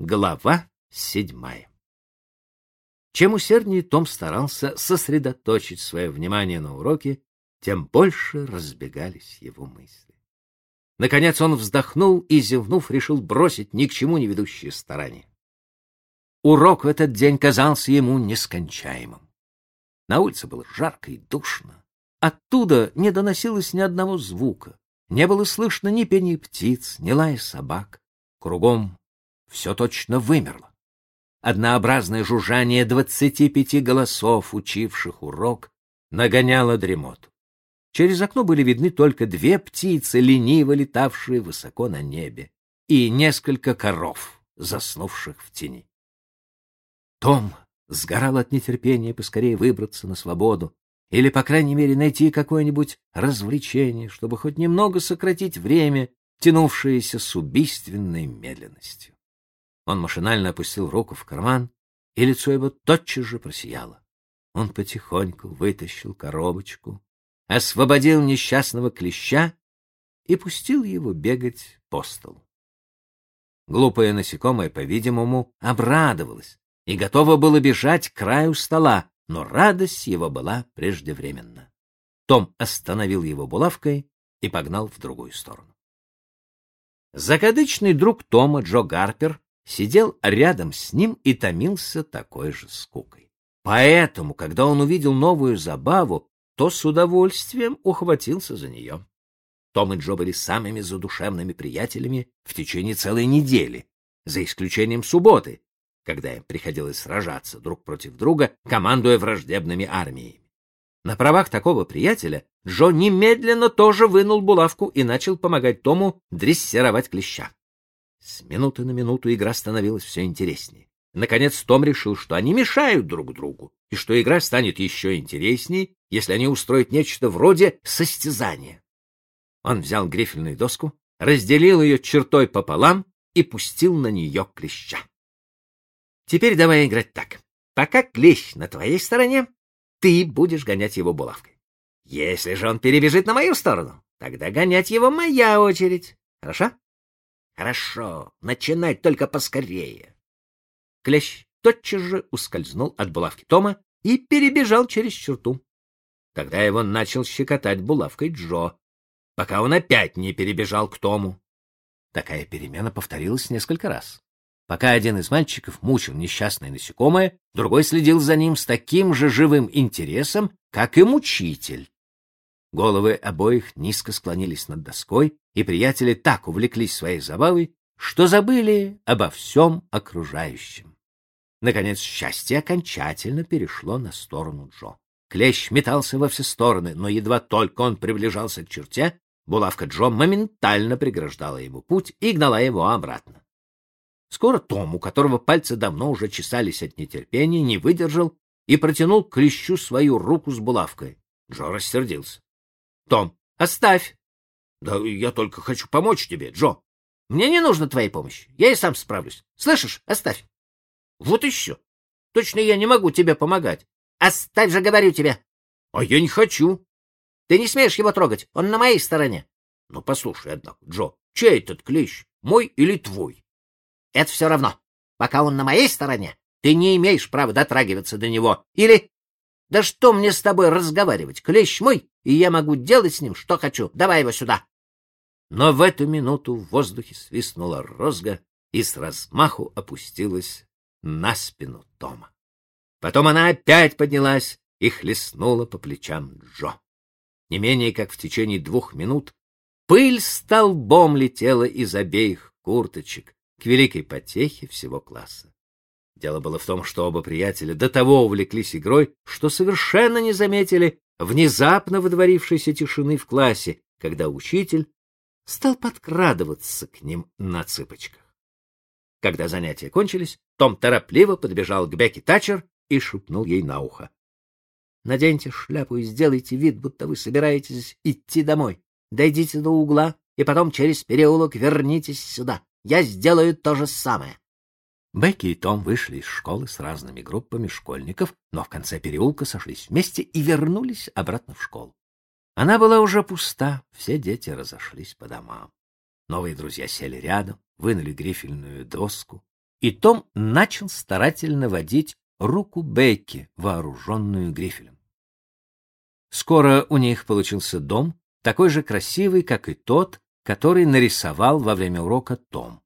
Глава седьмая. Чем усерднее Том старался сосредоточить свое внимание на уроке, тем больше разбегались его мысли. Наконец он вздохнул и, зевнув, решил бросить ни к чему не ведущие старания. Урок в этот день казался ему нескончаемым. На улице было жарко и душно. Оттуда не доносилось ни одного звука. Не было слышно ни пения птиц, ни лая собак. Кругом все точно вымерло. Однообразное жужжание двадцати пяти голосов, учивших урок, нагоняло дремоту. Через окно были видны только две птицы, лениво летавшие высоко на небе, и несколько коров, заснувших в тени. Том сгорал от нетерпения поскорее выбраться на свободу или, по крайней мере, найти какое-нибудь развлечение, чтобы хоть немного сократить время, тянувшееся с убийственной медленностью. Он машинально опустил руку в карман, и лицо его тотчас же просияло. Он потихоньку вытащил коробочку, освободил несчастного клеща и пустил его бегать по столу. Глупое насекомое, по-видимому, обрадовалось и готово было бежать к краю стола, но радость его была преждевременна. Том остановил его булавкой и погнал в другую сторону. Закадычный друг Тома, Джо Гарпер, сидел рядом с ним и томился такой же скукой. Поэтому, когда он увидел новую забаву, то с удовольствием ухватился за нее. Том и Джо были самыми задушевными приятелями в течение целой недели, за исключением субботы, когда им приходилось сражаться друг против друга, командуя враждебными армиями. На правах такого приятеля Джо немедленно тоже вынул булавку и начал помогать Тому дрессировать клеща. С минуты на минуту игра становилась все интереснее. Наконец Том решил, что они мешают друг другу, и что игра станет еще интереснее, если они устроят нечто вроде состязания. Он взял грифельную доску, разделил ее чертой пополам и пустил на нее клеща. Теперь давай играть так. Пока клещ на твоей стороне, ты будешь гонять его булавкой. Если же он перебежит на мою сторону, тогда гонять его моя очередь. Хорошо? Хорошо, начинать только поскорее. Клещ тотчас же ускользнул от булавки Тома и перебежал через черту. Тогда его начал щекотать булавкой Джо, пока он опять не перебежал к Тому. Такая перемена повторилась несколько раз. Пока один из мальчиков мучил несчастное насекомое, другой следил за ним с таким же живым интересом, как и мучитель. Головы обоих низко склонились над доской, и приятели так увлеклись своей забавой, что забыли обо всем окружающем. Наконец, счастье окончательно перешло на сторону Джо. Клещ метался во все стороны, но едва только он приближался к черте, булавка Джо моментально преграждала ему путь и гнала его обратно. Скоро Том, у которого пальцы давно уже чесались от нетерпения, не выдержал и протянул к клещу свою руку с булавкой. Джо рассердился. — Том, оставь! Да я только хочу помочь тебе, Джо. Мне не нужно твоей помощи. Я и сам справлюсь. Слышишь? Оставь. Вот и все. Точно я не могу тебе помогать. Оставь же, говорю тебе. А я не хочу. Ты не смеешь его трогать. Он на моей стороне. Ну, послушай, однако, Джо, чей этот клещ? Мой или твой? Это все равно. Пока он на моей стороне, ты не имеешь права дотрагиваться до него. Или... Да что мне с тобой разговаривать? Клещ мой, и я могу делать с ним, что хочу. Давай его сюда. Но в эту минуту в воздухе свистнула розга и с размаху опустилась на спину Тома. Потом она опять поднялась и хлестнула по плечам Джо. Не менее как в течение двух минут пыль столбом летела из обеих курточек к великой потехе всего класса. Дело было в том, что оба приятеля до того увлеклись игрой, что совершенно не заметили внезапно выдворившейся тишины в классе, когда учитель стал подкрадываться к ним на цыпочках. Когда занятия кончились, Том торопливо подбежал к Бекки Тачер и шепнул ей на ухо. — Наденьте шляпу и сделайте вид, будто вы собираетесь идти домой. Дойдите до угла и потом через переулок вернитесь сюда. Я сделаю то же самое. Бекки и Том вышли из школы с разными группами школьников, но в конце переулка сошлись вместе и вернулись обратно в школу. Она была уже пуста, все дети разошлись по домам. Новые друзья сели рядом, вынули грифельную доску и Том начал старательно водить руку Бекки, вооруженную грифелем. Скоро у них получился дом, такой же красивый, как и тот, который нарисовал во время урока Том.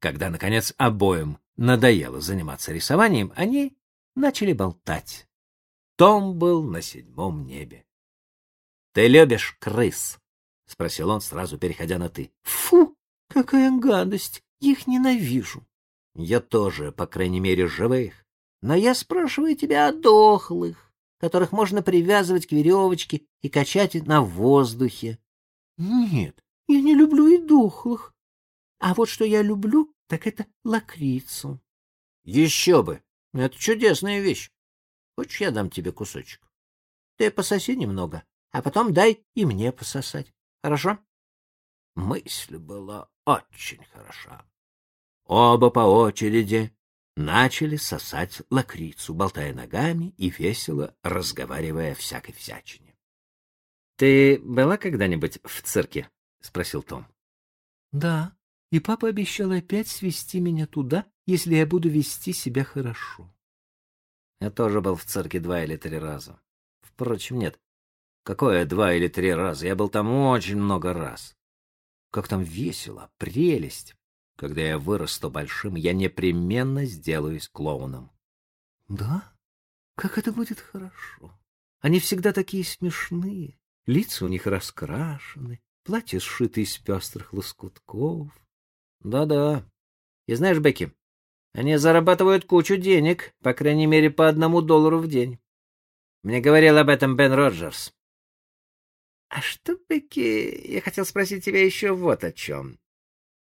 Когда, наконец, обоим надоело заниматься рисованием, они начали болтать. Том был на седьмом небе. — Ты любишь крыс? — спросил он, сразу переходя на «ты». — Фу, какая гадость! Их ненавижу. — Я тоже, по крайней мере, живых. Но я спрашиваю тебя о дохлых, которых можно привязывать к веревочке и качать на воздухе. — Нет, я не люблю и дохлых. А вот что я люблю, так это лакрицу. — Еще бы! Это чудесная вещь. Хочешь, я дам тебе кусочек? Ты пососи немного, а потом дай и мне пососать. Хорошо? Мысль была очень хороша. Оба по очереди начали сосать лакрицу, болтая ногами и весело разговаривая всякой всячине. — Ты была когда-нибудь в цирке? — спросил Том. — Да, и папа обещал опять свести меня туда, если я буду вести себя хорошо. Я тоже был в цирке два или три раза. Впрочем, нет. Какое два или три раза? Я был там очень много раз. Как там весело, прелесть. Когда я вырасту большим, я непременно сделаюсь клоуном. Да? Как это будет хорошо. Они всегда такие смешные. Лица у них раскрашены, платья сшиты из пестрых лоскутков. Да-да. И знаешь, Бекки, они зарабатывают кучу денег, по крайней мере, по одному доллару в день. Мне говорил об этом Бен Роджерс. — А что, Бекки, я хотел спросить тебя еще вот о чем.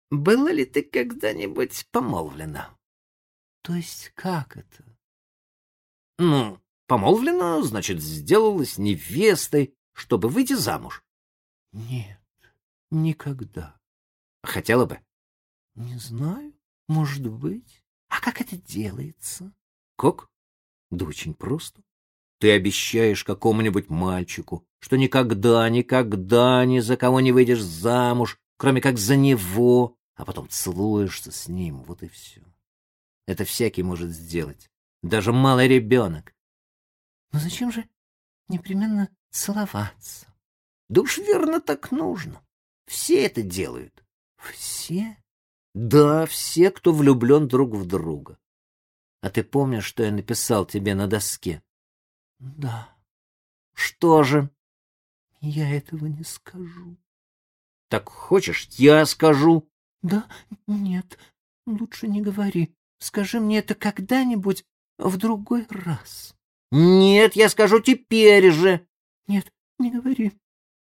Была ли ты когда-нибудь помолвлена? — То есть как это? — Ну, помолвлена, значит, сделалась невестой, чтобы выйти замуж. — Нет, никогда. — Хотела бы? — Не знаю, может быть. А как это делается? Как? Да очень просто. Ты обещаешь какому-нибудь мальчику, что никогда, никогда ни за кого не выйдешь замуж, кроме как за него, а потом целуешься с ним, вот и все. Это всякий может сделать, даже малый ребенок. Но зачем же непременно целоваться? Да уж верно так нужно. Все это делают. Все? Да, все, кто влюблен друг в друга. А ты помнишь, что я написал тебе на доске? Да. Что же? Я этого не скажу. Так хочешь, я скажу? Да, нет, лучше не говори. Скажи мне это когда-нибудь в другой раз. Нет, я скажу теперь же. Нет, не говори.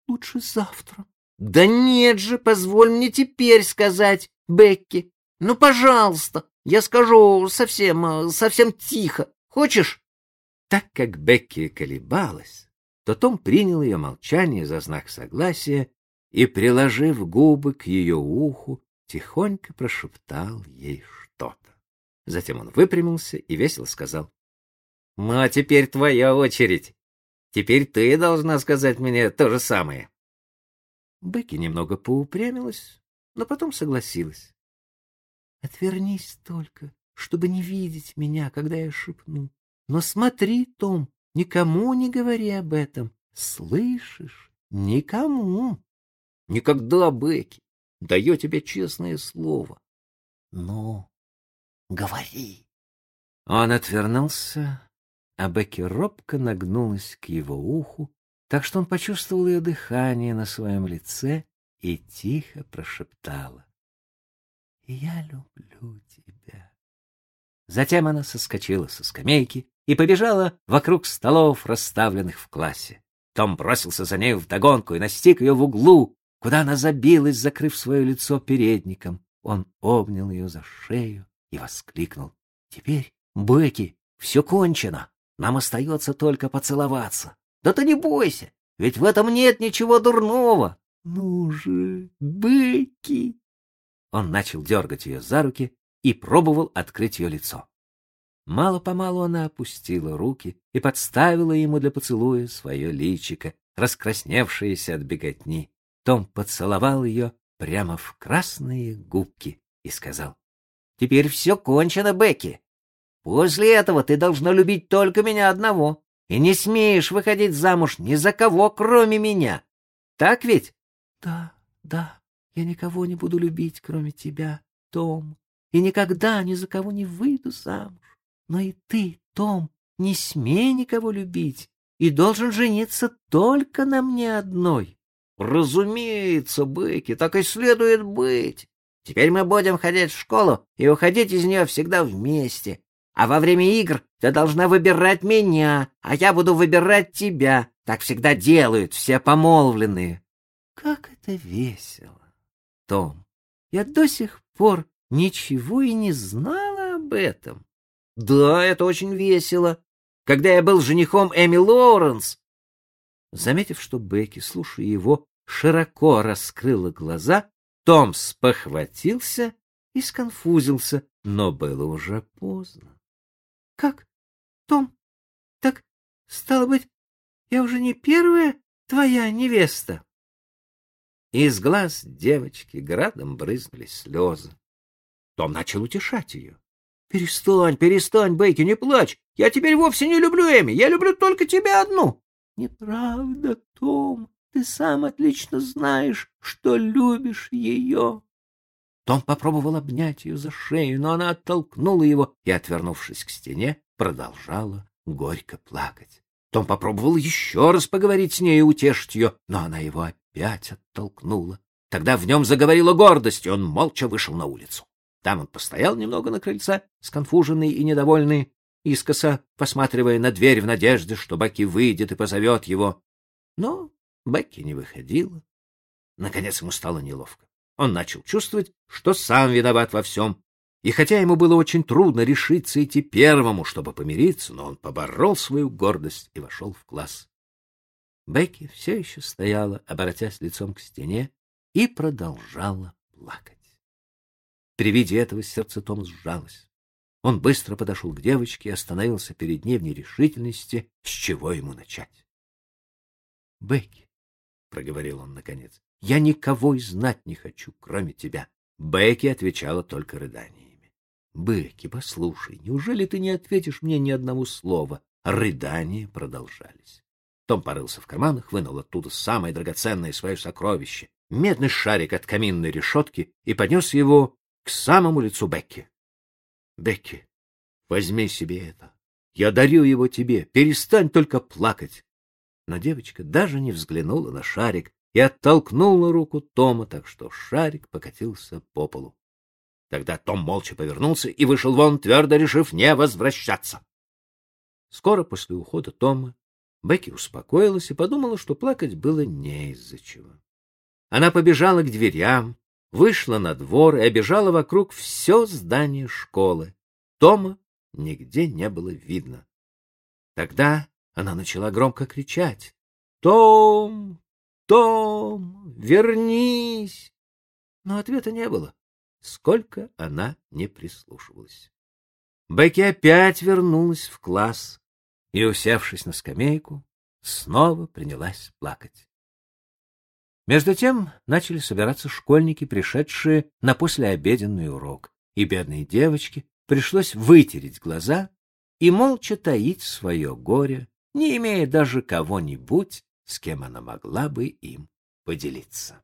Лучше завтра. Да нет же, позволь мне теперь сказать. Бекки, ну, пожалуйста, я скажу совсем, совсем тихо. Хочешь? Так как Бекки колебалась, то Том принял ее молчание за знак согласия и, приложив губы к ее уху, тихонько прошептал ей что-то. Затем он выпрямился и весело сказал. — Ну, а теперь твоя очередь. Теперь ты должна сказать мне то же самое. Бекки немного поупрямилась, но потом согласилась. — Отвернись только, чтобы не видеть меня, когда я шепну. Но смотри, Том, никому не говори об этом. Слышишь? Никому. — Никогда, Бекки. Даю тебе честное слово. — Ну, говори. Он отвернулся, а Бекки робко нагнулась к его уху, так что он почувствовал ее дыхание на своем лице и тихо прошептала. «Я люблю тебя». Затем она соскочила со скамейки и побежала вокруг столов, расставленных в классе. Том бросился за нею вдогонку и настиг ее в углу, куда она забилась, закрыв свое лицо передником. Он обнял ее за шею и воскликнул. — Теперь, Бекки, все кончено. Нам остается только поцеловаться. Да ты не бойся, ведь в этом нет ничего дурного. «Ну же, Бекки!» Он начал дергать ее за руки и пробовал открыть ее лицо. Мало-помалу она опустила руки и подставила ему для поцелуя свое личико, раскрасневшееся от беготни. Том поцеловал ее прямо в красные губки и сказал, Теперь все кончено, Бекки. После этого ты должна любить только меня одного и не смеешь выходить замуж ни за кого, кроме меня. Так ведь? — Да, да, я никого не буду любить, кроме тебя, Том, и никогда ни за кого не выйду замуж. Но и ты, Том, не смей никого любить и должен жениться только на мне одной. — Разумеется, Бекки, так и следует быть. Теперь мы будем ходить в школу и уходить из нее всегда вместе. А во время игр ты должна выбирать меня, а я буду выбирать тебя. Так всегда делают все помолвленные. Как это весело, Том. Я до сих пор ничего и не знала об этом. Да, это очень весело. Когда я был женихом Эми Лоуренс... Заметив, что Бекки, слушая его, широко раскрыла глаза, том спохватился и сконфузился, но было уже поздно. — Как? Том? Так, стало быть, я уже не первая твоя невеста? Из глаз девочки градом брызнули слезы. Том начал утешать ее. — Перестань, перестань, Бейки, не плачь. Я теперь вовсе не люблю Эми. Я люблю только тебя одну. — Неправда, Том. Ты сам отлично знаешь, что любишь ее. Том попробовал обнять ее за шею, но она оттолкнула его и, отвернувшись к стене, продолжала горько плакать. Том попробовал еще раз поговорить с ней и утешить ее, но она его опять оттолкнула. Тогда в нем заговорила гордость, и он молча вышел на улицу. Там он постоял немного на крыльце, сконфуженный и недовольный, искоса посматривая на дверь в надежде, что Баки выйдет и позовет его. Но Бекки не выходила. Наконец ему стало неловко. Он начал чувствовать, что сам виноват во всем. И хотя ему было очень трудно решиться идти первому, чтобы помириться, но он поборол свою гордость и вошел в класс. Бекки все еще стояла, обратясь лицом к стене, и продолжала плакать. При виде этого сердце Тома сжалось. Он быстро подошел к девочке и остановился перед ней в нерешительности, с чего ему начать. — Бекки, — проговорил он наконец. — Я никого и знать не хочу, кроме тебя. Бекки отвечала только рыданиями. — Бекки, послушай, неужели ты не ответишь мне ни одного слова? Рыдания продолжались. Том порылся в карманах, вынул оттуда самое драгоценное свое сокровище — медный шарик от каминной решетки и поднес его к самому лицу Бекки. — Бекки, возьми себе это. Я дарю его тебе. Перестань только плакать но девочка даже не взглянула на шарик и оттолкнула руку Тома, так что шарик покатился по полу. Тогда Том молча повернулся и вышел вон, твердо решив не возвращаться. Скоро после ухода Тома Бекки успокоилась и подумала, что плакать было не из-за чего. Она побежала к дверям, вышла на двор и обежала вокруг все здание школы. Тома нигде не было видно. Тогда она начала громко кричать. «Том! Том! Вернись!» Но ответа не было, сколько она не прислушивалась. Бекки опять вернулась в класс и, усевшись на скамейку, снова принялась плакать. Между тем начали собираться школьники, пришедшие на послеобеденный урок, и бедной девочке пришлось вытереть глаза и молча таить свое горе не имея даже кого-нибудь, с кем она могла бы им поделиться.